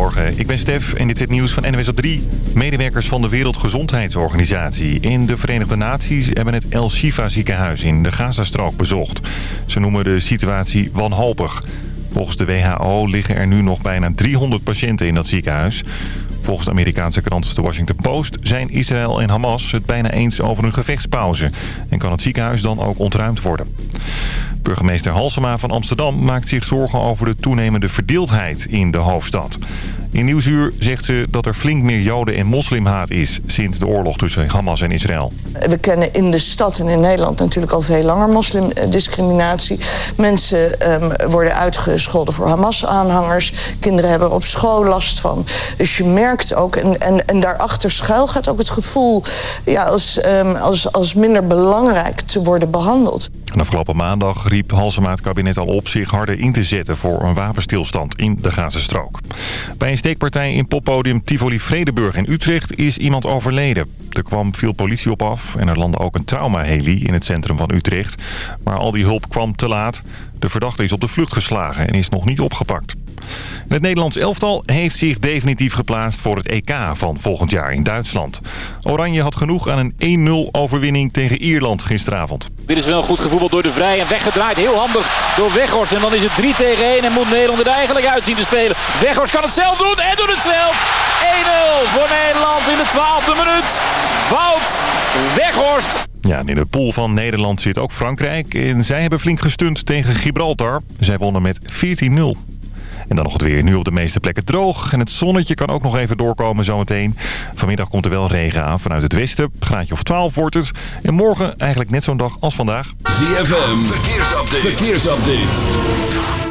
Goedemorgen, ik ben Stef en dit is het nieuws van NWS op 3. Medewerkers van de Wereldgezondheidsorganisatie in de Verenigde Naties... hebben het El Shifa ziekenhuis in de Gazastrook bezocht. Ze noemen de situatie wanhopig. Volgens de WHO liggen er nu nog bijna 300 patiënten in dat ziekenhuis. Volgens de Amerikaanse krant The Washington Post zijn Israël en Hamas het bijna eens over een gevechtspauze. En kan het ziekenhuis dan ook ontruimd worden. Burgemeester Halsema van Amsterdam maakt zich zorgen over de toenemende verdeeldheid in de hoofdstad. In Nieuwsuur zegt ze dat er flink meer joden- en moslimhaat is sinds de oorlog tussen Hamas en Israël. We kennen in de stad en in Nederland natuurlijk al veel langer moslimdiscriminatie. Mensen um, worden uitgescholden voor Hamas-aanhangers. Kinderen hebben op school last van. Dus je merkt ook, en, en, en daarachter schuil gaat ook het gevoel... Ja, als, um, als, als minder belangrijk te worden behandeld. En afgelopen maandag riep Halsema het kabinet al op zich harder in te zetten voor een wapenstilstand in de Gazastrook. Bij een steekpartij in poppodium Tivoli Vredeburg in Utrecht is iemand overleden. Er kwam veel politie op af en er landde ook een traumaheli in het centrum van Utrecht. Maar al die hulp kwam te laat. De verdachte is op de vlucht geslagen en is nog niet opgepakt. Het Nederlands elftal heeft zich definitief geplaatst voor het EK van volgend jaar in Duitsland. Oranje had genoeg aan een 1-0 overwinning tegen Ierland gisteravond. Dit is wel goed gevoetbald door de Vrij en weggedraaid. Heel handig door Weghorst. En dan is het 3 tegen 1 en moet Nederland er eigenlijk uitzien te spelen. Weghorst kan het zelf doen en doet het zelf. 1-0 voor Nederland in de 12e minuut. Wout Weghorst. Ja, in de pool van Nederland zit ook Frankrijk. En zij hebben flink gestunt tegen Gibraltar. Zij wonnen met 14-0. En dan nog het weer. Nu op de meeste plekken droog. En het zonnetje kan ook nog even doorkomen zometeen. Vanmiddag komt er wel regen aan vanuit het westen. Graadje of 12 wordt het. En morgen eigenlijk net zo'n dag als vandaag. ZFM, verkeersupdate. verkeersupdate.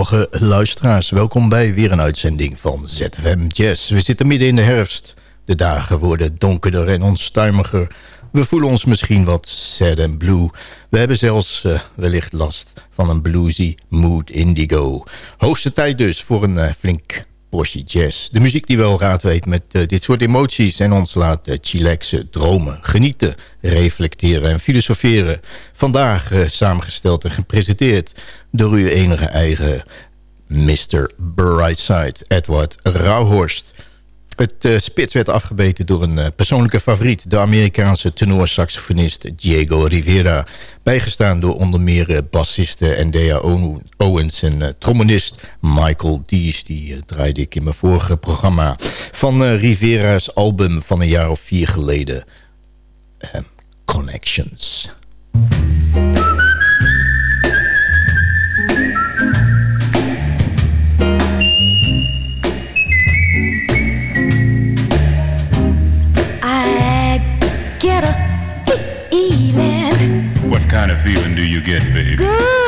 Goedemorgen luisteraars, welkom bij weer een uitzending van ZFM Jazz. We zitten midden in de herfst, de dagen worden donkerder en onstuimiger. We voelen ons misschien wat sad en blue. We hebben zelfs uh, wellicht last van een bluesy mood indigo. Hoogste tijd dus voor een uh, flink Porsche Jazz. De muziek die wel raad weet met uh, dit soort emoties... en ons laat uh, chillaxen, dromen, genieten, reflecteren en filosoferen. Vandaag samengesteld en gepresenteerd door uw enige eigen Mr. Brightside, Edward Rauhorst. Het uh, spits werd afgebeten door een uh, persoonlijke favoriet... de Amerikaanse tenorsaxofonist Diego Rivera. Bijgestaan door onder meer uh, bassiste Ndea Owens en trombonist Michael Dees. Die draaide ik in mijn vorige programma. Van Rivera's album van een jaar of vier geleden. Connections. Kind of feeling do you get, baby? Good,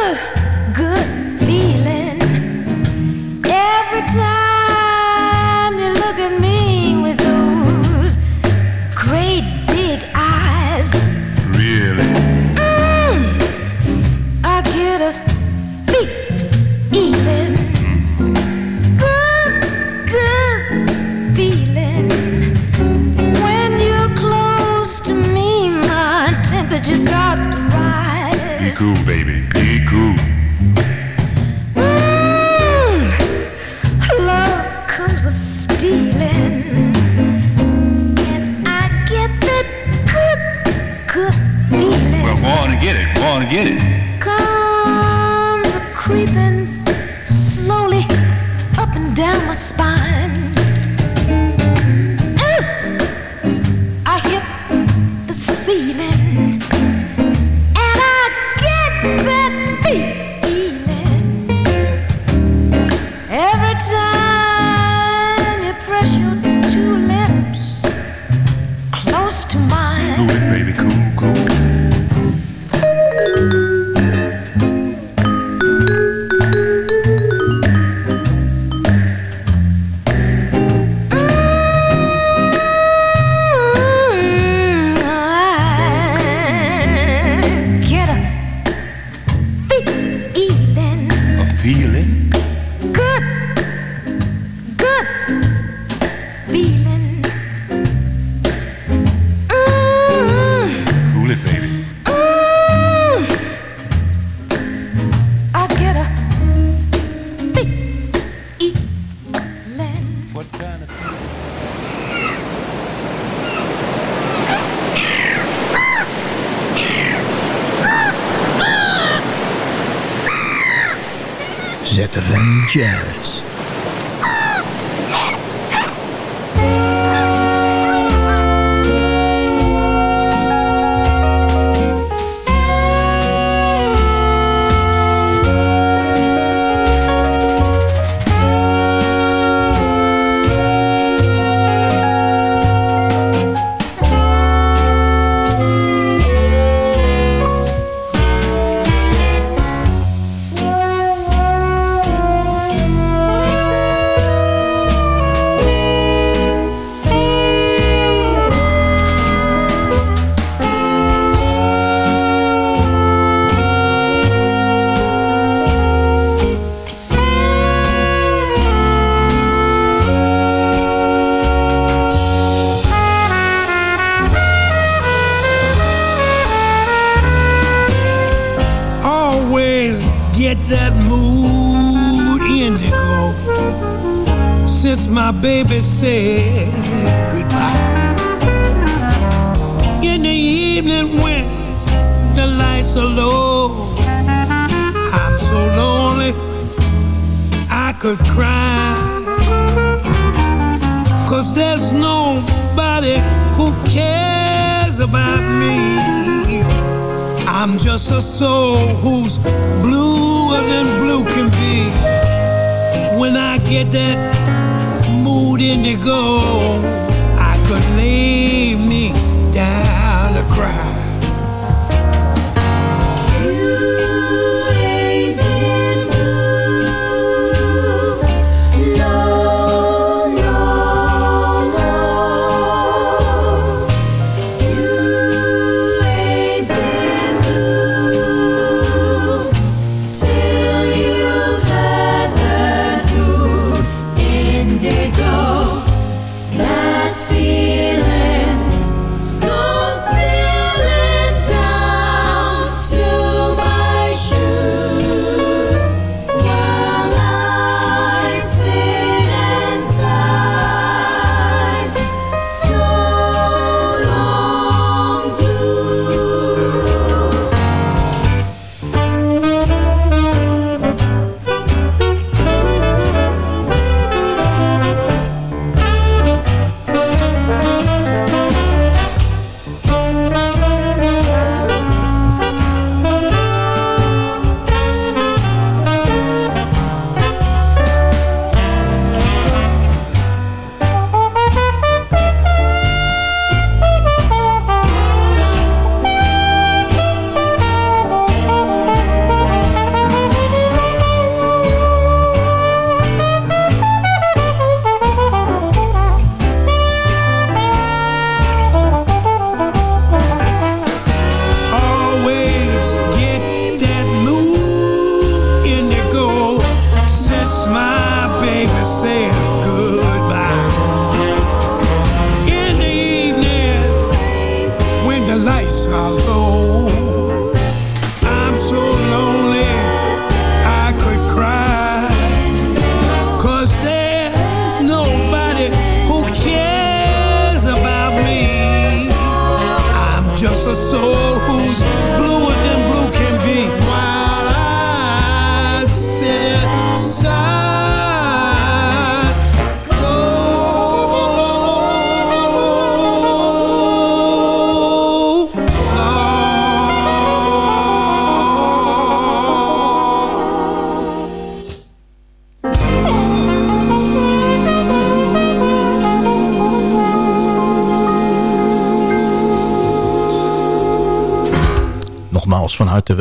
ZFM Jazz. so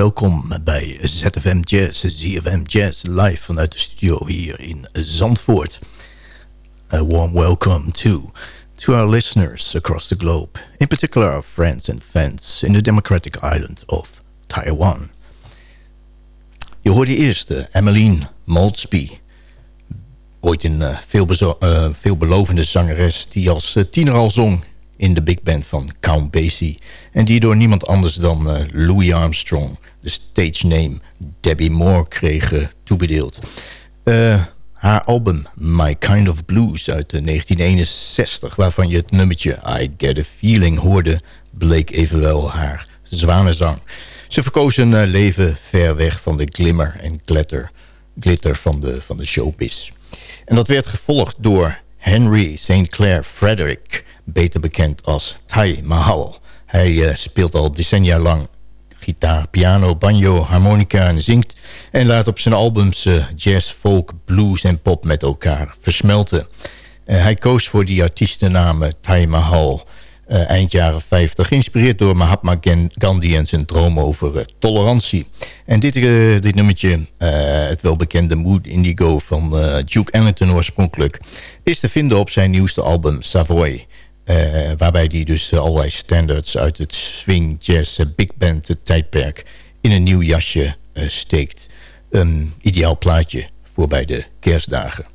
welkom bij ZFM Jazz, ZFM Jazz live vanuit de studio hier in Zandvoort. A warm welcome to, to our listeners across the globe, in particular our friends and fans in the democratic island of Taiwan. Je hoorde eerst uh, Emmeline Maltsby, ooit een uh, veelbelovende zangeres die als tiener al zong in de big band van Count Basie. En die door niemand anders dan uh, Louis Armstrong, de stage name Debbie Moore, kreeg toebedeeld. Uh, haar album My Kind of Blues uit 1961, waarvan je het nummertje I Get a Feeling hoorde, bleek evenwel haar zwanenzang. Ze verkoos een leven ver weg van de glimmer en glitter, glitter van, de, van de showbiz. En dat werd gevolgd door Henry St. Clair Frederick, beter bekend als Thai Mahal. Hij uh, speelt al decennia lang gitaar, piano, banjo, harmonica en zingt... en laat op zijn albums uh, jazz, folk, blues en pop met elkaar versmelten. Uh, hij koos voor die artiestennamen Thai Mahal... Eind jaren 50, geïnspireerd door Mahatma Gandhi en zijn droom over tolerantie. En dit, dit nummertje, het welbekende Mood Indigo van Duke Ellington oorspronkelijk... is te vinden op zijn nieuwste album Savoy... waarbij hij dus allerlei standards uit het swing, jazz, big band tijdperk... in een nieuw jasje steekt. Een ideaal plaatje voor bij de kerstdagen.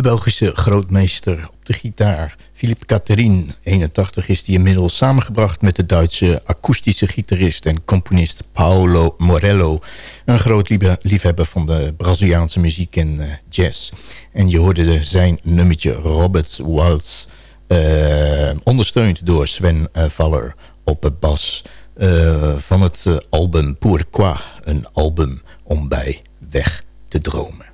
De Belgische grootmeester op de gitaar, Philippe Catherine, 81, is die inmiddels samengebracht met de Duitse akoestische gitarist en componist Paolo Morello. Een groot liefhebber van de Braziliaanse muziek en eh, jazz. En je hoorde de- zijn nummertje Robert Waltz, eh, ondersteund door Sven eh, Valler op bas van het album Pourquoi, een album om bij weg te dromen.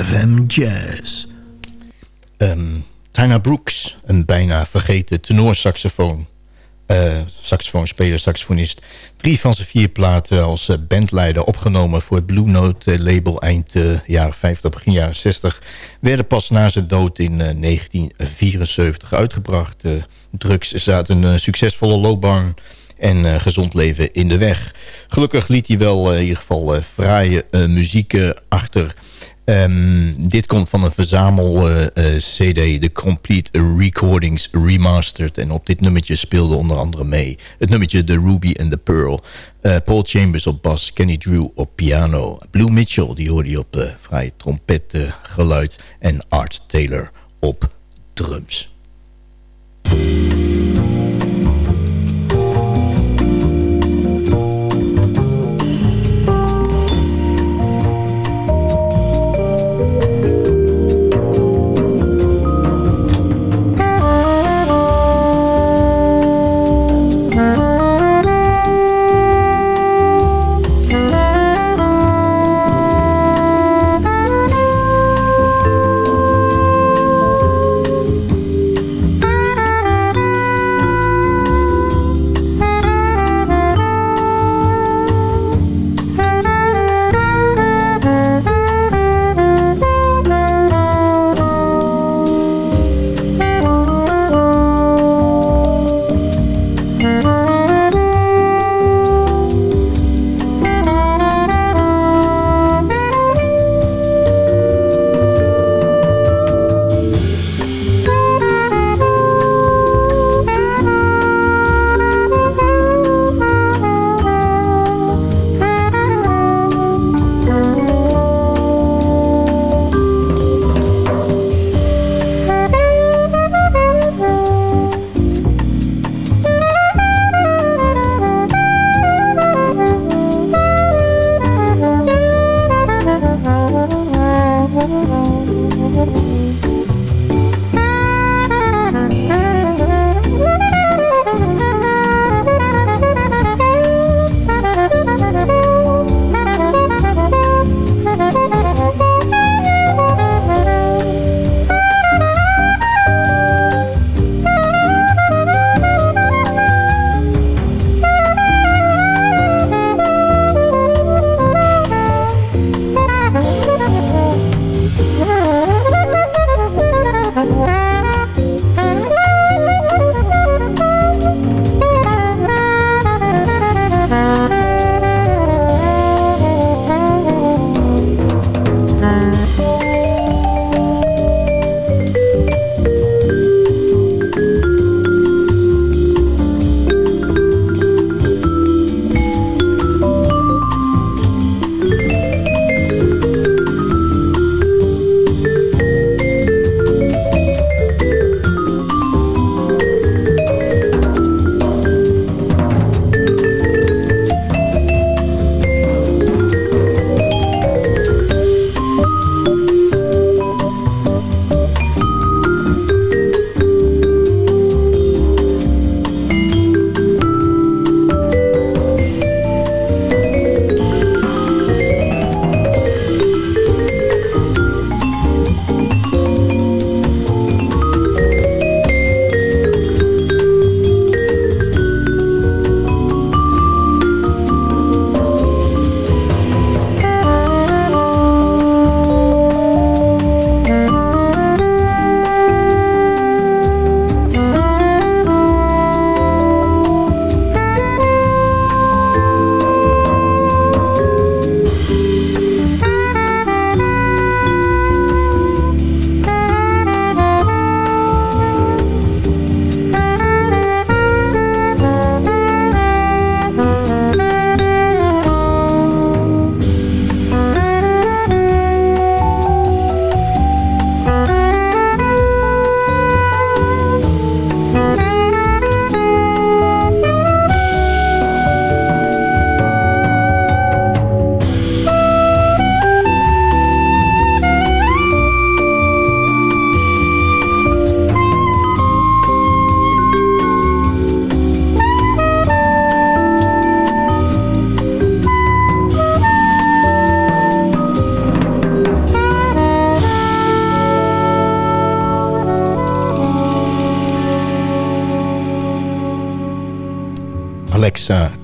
ZFM Jazz. Ehm Tina Brooks, een bijna vergeten tenorsaxofoon. eh saxofoonspeler, saxofonist. Drie van zijn vier platen als eh, bandleider opgenomen voor het Blue Note eh, label eind jaren 50, begin jaren 60. Werden pas na zijn dood in eh, 1974 uitgebracht. Drugs zaten een succesvolle loopbaan en gezond leven in de weg. Gelukkig liet hij wel in ieder geval fraaie muziek achter. Ehm, dit komt van een verzamel-cd, de Complete Recordings Remastered. En op dit nummertje speelde onder andere mee het nummertje The Ruby and the Pearl. Eh, Paul Chambers op bas, Kenny Drew op piano. Blue Mitchell, die hoorde op vrij trompetgeluid. en Art Taylor op drums.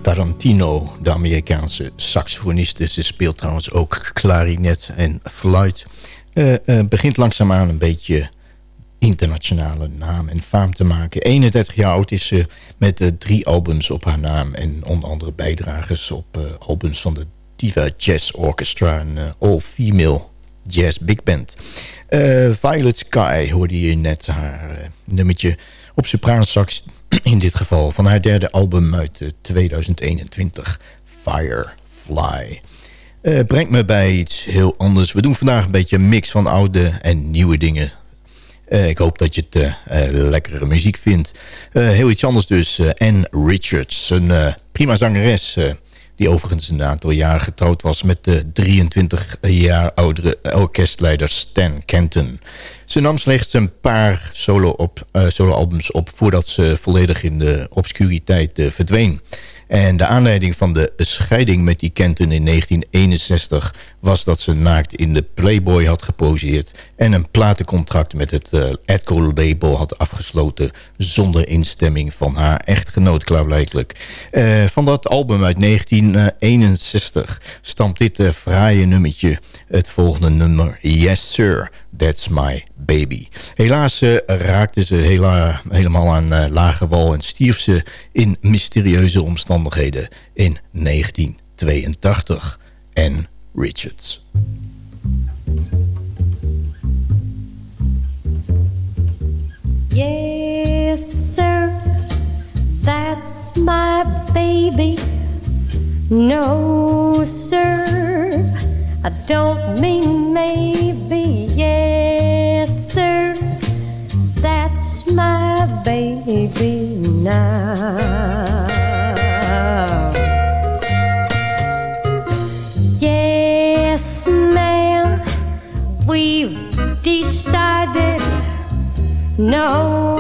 Tarantino, de Amerikaanse saxofoniste. Ze speelt trouwens ook klarinet en fluit. Eh, eh, begint langzaamaan een beetje internationale naam en faam te maken. 31 jaar oud is ze met eh, drie albums op haar naam... en onder andere bijdragers op eh, albums van de Diva Jazz Orchestra... eh, all-female jazz big band. Violet Sky hoorde je net haar nummertje op sopraansax... in dit geval van haar derde album uit eh, 2021, Firefly. Eh, brengt me bij iets heel anders. We doen vandaag een beetje een mix van oude en nieuwe dingen. Eh, ik hoop dat je het eh, eh, lekkere muziek vindt. Eh, heel iets anders dus. eh, Anne Richards, een eh, prima zangeres... eh, die overigens een aantal jaar getrouwd was... met de 23 jaar oudere orkestleider Stan Kenton. Ze nam slechts een paar solo-albums op, eh, solo-albums op... voordat ze volledig in de obscuriteit eh, verdween. En de aanleiding van de scheiding met die Kenton in 1961... was dat ze naakt in de Playboy had geposeerd... en een platencontract met het uh, Atco label had afgesloten... zonder instemming van haar echtgenoot klaarblijkelijk. Uh, van dat album uit 1961 stamt dit uh, fraaie nummertje... het volgende nummer Yes Sir, That's My Baby. Helaas uh, raakte ze hela helemaal aan uh, lage wal en stierf ze in mysterieuze omstandigheden in 1982. En Richards. Yes, sir, that's my baby. No, sir, I don't mean maybe. Yes, sir, that's my baby now. Yes, ma'am, we've decided. No,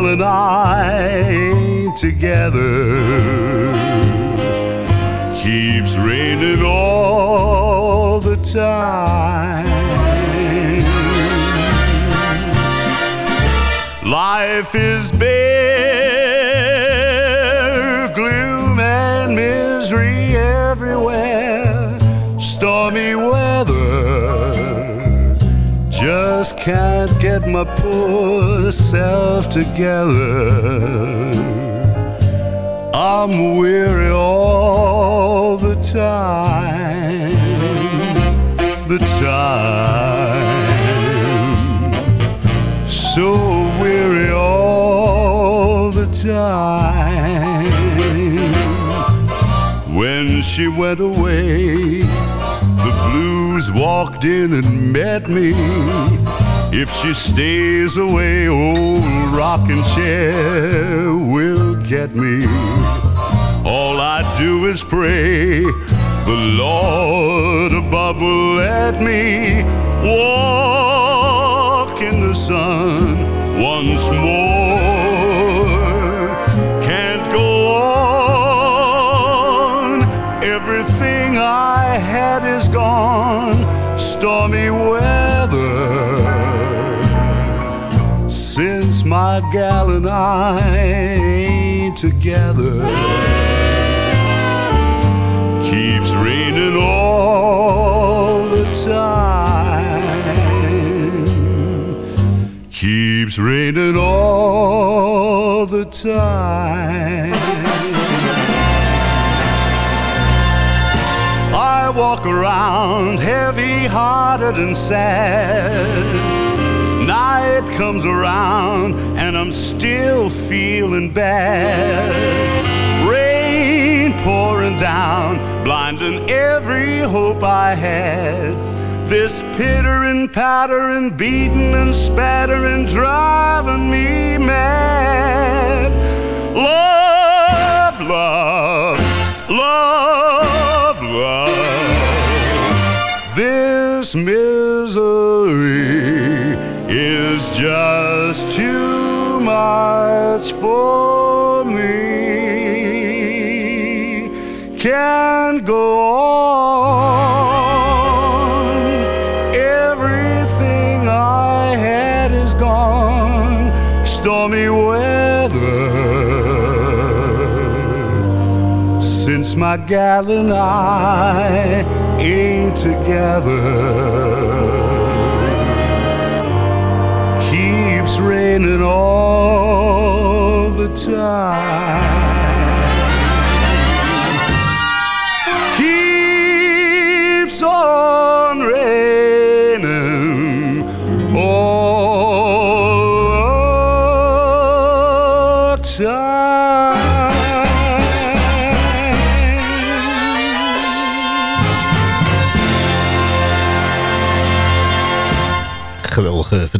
gal and I together. Keeps raining all the time. Life is bare, can't get my poor self together. I'm weary all the time, the time so weary all the time. When she went away, the blues walked in and met me. If she stays away, old rocking chair will get me. All I do is pray the Lord above will let me walk in the sun once more. Can't go on. Everything I had is gone. Stormy weather. My gal and I together keeps raining all the time. Keeps raining all the time. I walk around heavy hearted and sad. Night comes around and I'm still feeling bad. Rain pouring down, blinding every hope I had. This pittering, pattering, beating and spattering, driving me mad. Love, love, love, love. This misery is just too much for me. Can't go on. Everything I had is gone. Stormy weather. Since my gal and I ain't together raining all the time. Keeps on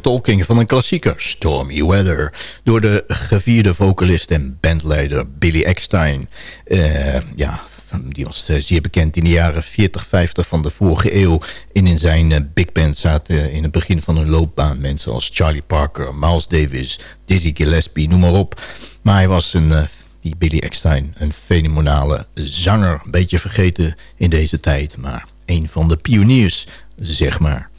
vertolking van een klassieker, Stormy Weather... door de gevierde vocalist en bandleider Billy Eckstein. Eh, ja, die was eh, zeer bekend in de jaren 40, 50 van de vorige eeuw. En in zijn eh, big band zaten in het begin van hun loopbaan... mensen als Charlie Parker, Miles Davis, Dizzy Gillespie, noem maar op. Maar hij was een... die Billy Eckstein, een fenomenale zanger. Een beetje vergeten in deze tijd, maar een van de pioniers, zeg maar.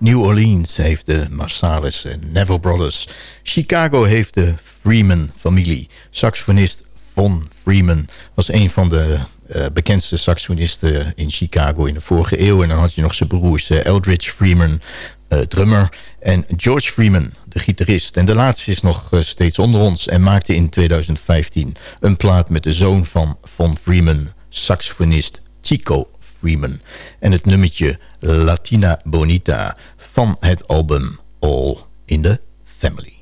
New Orleans heeft de Marsalis en Neville Brothers. Chicago heeft de Freeman-familie. Saxofonist Von Freeman was een van de eh, bekendste saxofonisten in Chicago in de vorige eeuw. En dan had je nog zijn broers Eldridge Freeman, eh, drummer... en George Freeman, de gitarist. En de laatste is nog eh, steeds onder ons... en maakte in 2015 een plaat met de zoon van Von Freeman... saxofonist Chico Freeman. En het nummertje Latina Bonita van het album All in the Family.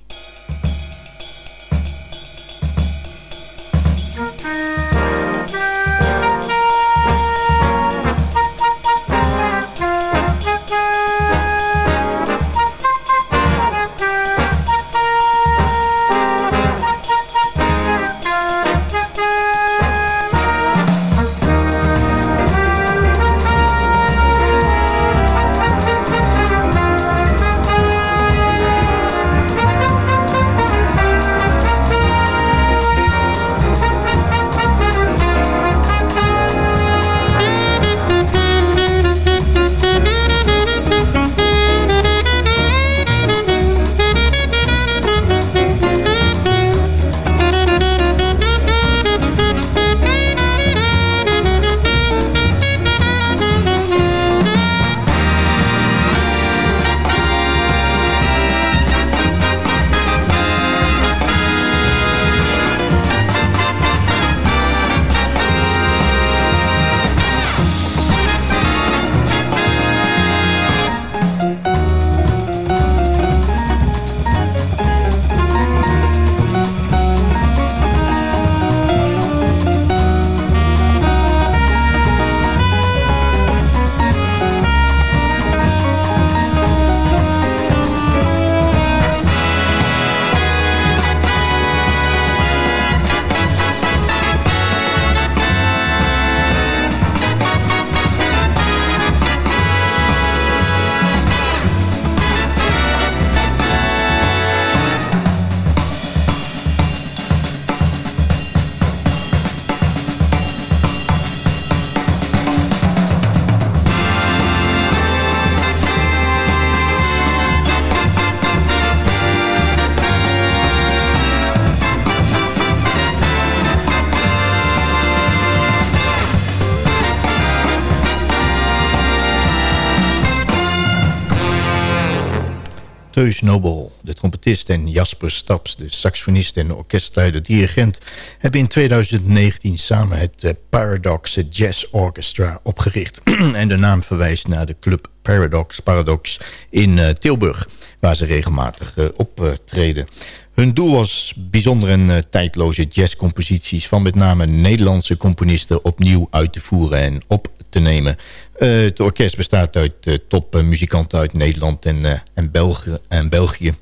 Nobel, de trompetist en Jasper Staps, de saxofonist en orkestleider-dirigent... hebben in 2019 samen het eh, Paradox Jazz Orchestra opgericht. en de naam verwijst naar de club Paradox, Paradox in eh, Tilburg... waar ze regelmatig eh, optreden. Hun doel was bijzondere en tijdloze jazzcomposities... van met name Nederlandse componisten opnieuw uit te voeren en op te nemen. Eh, het orkest bestaat uit uh, topmuzikanten uit Nederland en, eh, en, België, en België.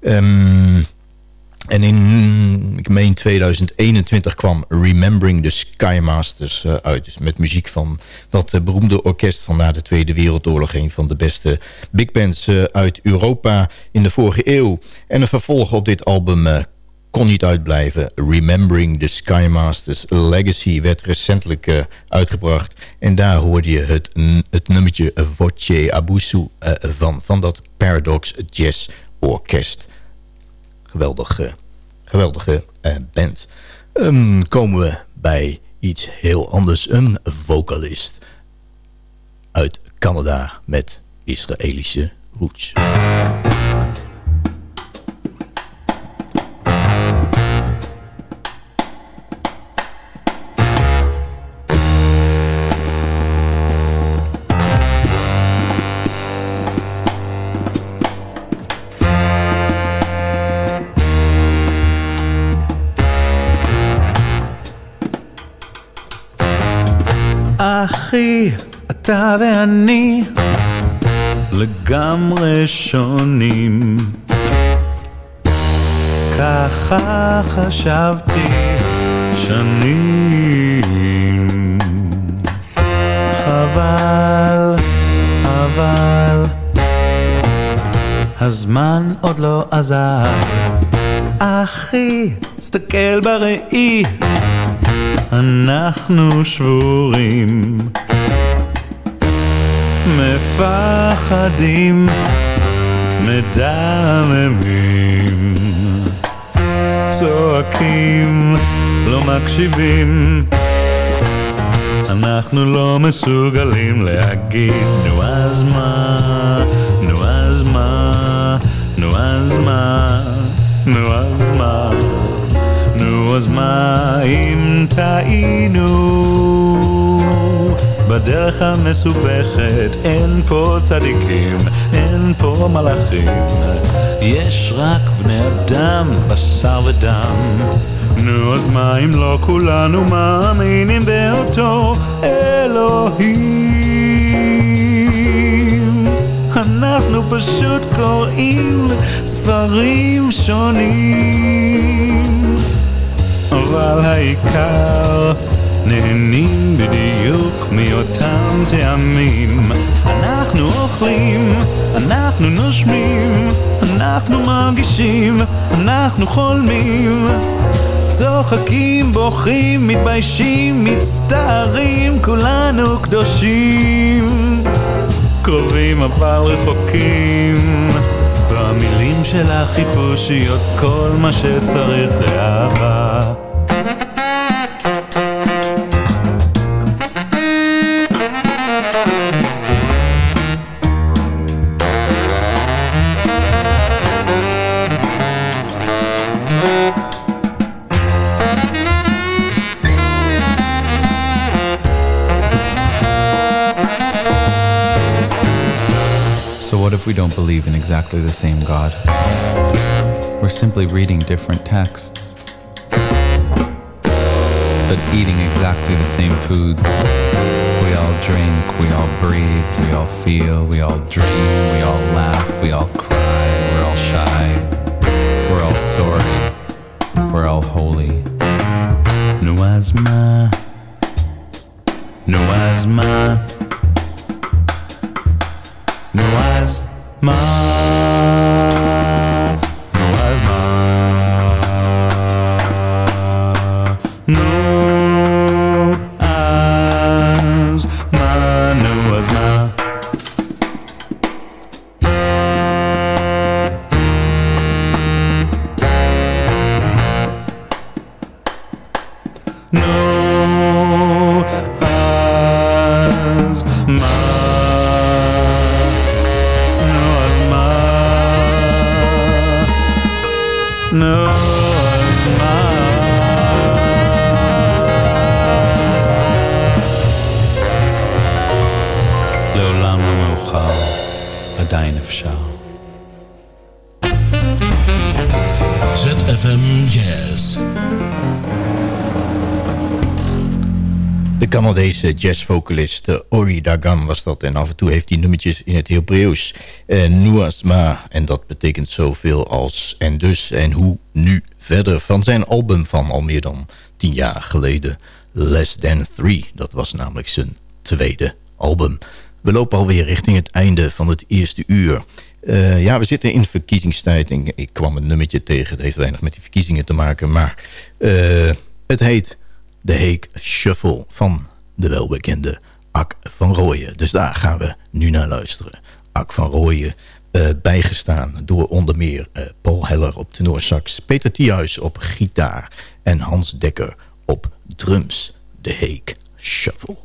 Ehm, en in, ik meen 2021 kwam Remembering the Skymasters uh, uit. Dus met muziek van dat beroemde orkest van na de Tweede Wereldoorlog. Een van de beste big bands uit Europa in de vorige eeuw. En een vervolg op dit album kon niet uitblijven. Remembering the Skymasters Legacy werd recentelijk uitgebracht. En daar hoorde je het, het nummertje Voce Abusu van, van dat Paradox Jazz Orkest geweldige, geweldige uh, band. Um, komen we bij iets heel anders. Een vocalist uit Canada met Israëlische roots. אתה ואני לגמרי שונים. ככה חשבתי שנים. חבל, אבל הזמן עוד לא עזר. אחי, תסתכל בראי. אנחנו שבורים מפחדים, מדממים, צועקים, לא מקשיבים. אנחנו לא מסוגלים להגיד, נו אז מה, נו אז מה, נו אז מה, נו אז מה, נו אז מה? אם טעינו? בדרך המסובכת אין פה צדיקים, אין פה מלאכים, יש רק בני אדם, בשר ודם. נו אז מה אם לא כולנו מאמינים באותו אלוהים? אנחנו פשוט קוראים ספרים שונים, אבל העיקר נהנים בדיוק מאותם טעמים. אנחנו אוכלים, אנחנו נושמים, אנחנו מרגישים, אנחנו חולמים. צוחקים, בוכים, מתביישים, מצטערים, כולנו קדושים. קרובים אבל רחוקים. במילים של החיפושיות כל מה שצריך זה אהבה. we don't believe in exactly the same God. We're simply reading different texts, but eating exactly the same foods. We all drink, we all breathe, we all feel, we all dream, we all laugh, we all cry, we're all shy, we're all sorry, we're all holy. No asthma, no asthma. Maar Canadese jazzvocalist eh, Ori Dagan was dat. En af en toe heeft hij nummertjes in het Hebreeuws. Uh, Nuasma. En dat betekent zoveel als en dus en hoe nu verder. Van zijn album van al meer dan tien jaar geleden. Less Than Three. Dat was namelijk zijn tweede album. We lopen alweer richting het einde van het eerste uur. Uh, ja, we zitten in verkiezingstijd. En ik kwam een nummertje tegen. Het heeft weinig met die verkiezingen te maken. Maar uh, het heet de Heek Shuffle van de welbekende Ak van Rooyen. Dus daar gaan we nu naar luisteren. Ak van Rooyen, uh, bijgestaan door onder meer uh, Paul Heller op tenorsax... Peter Thiehuis op gitaar en Hans Dekker op drums. De Heek Shuffle.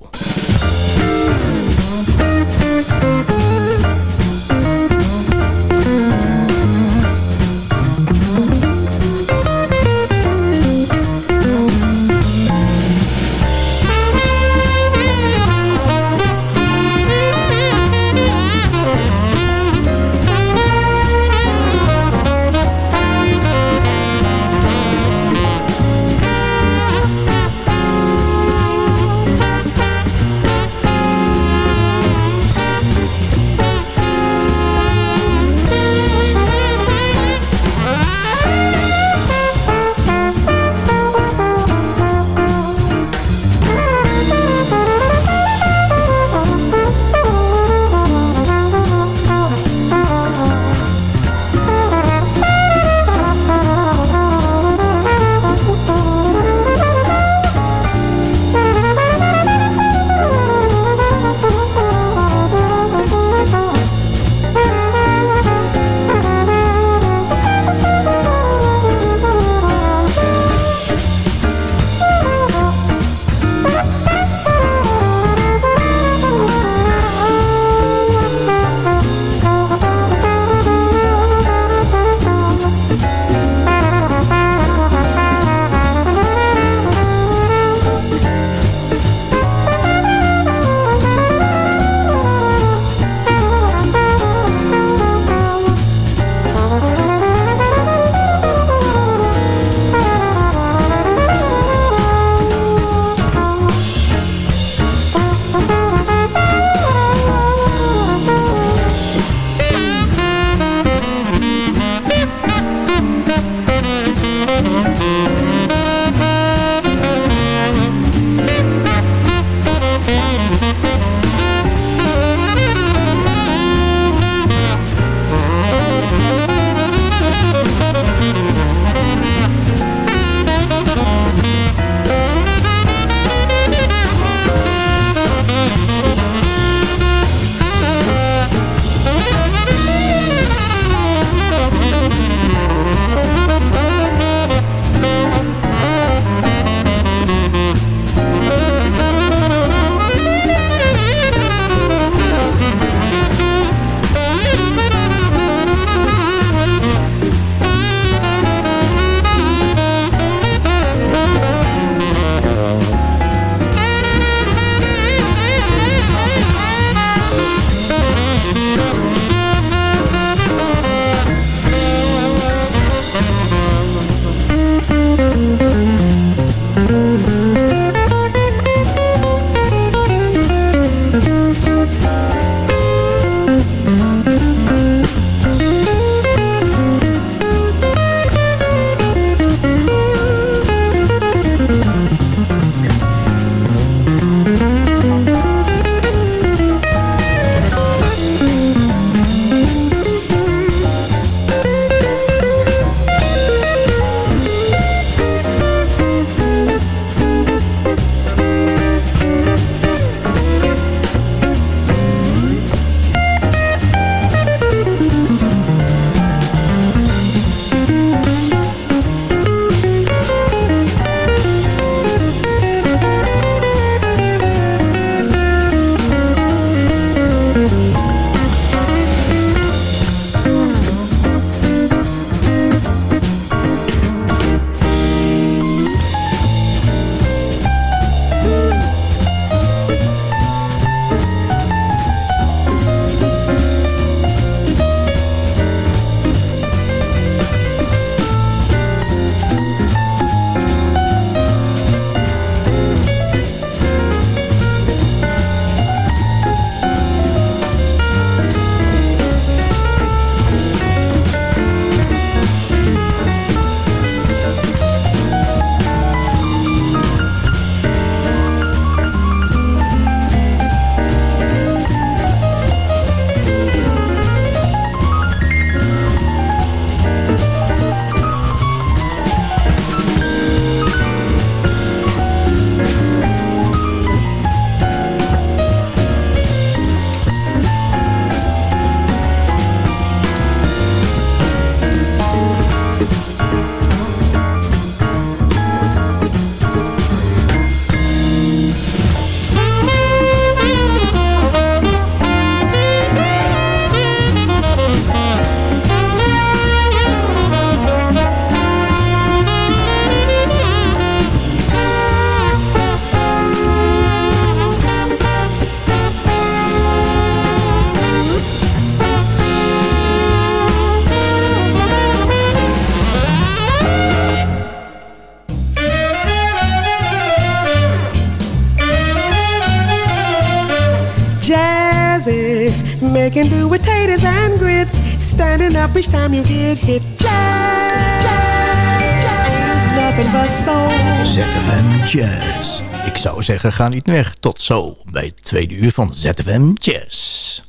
Each time you get hit. Jazz, jazz, jazz. Nothing but soul. ZFM Jazz. Ik zou zeggen, ga niet weg. Tot zo bij het tweede uur van ZFM Jazz.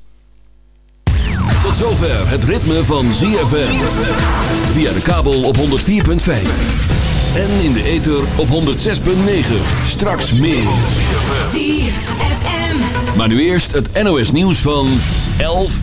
Tot zover het ritme van ZFM. Via de kabel op 104.5. En in de ether op 106.9. Straks meer. Maar nu eerst het NOS nieuws van 11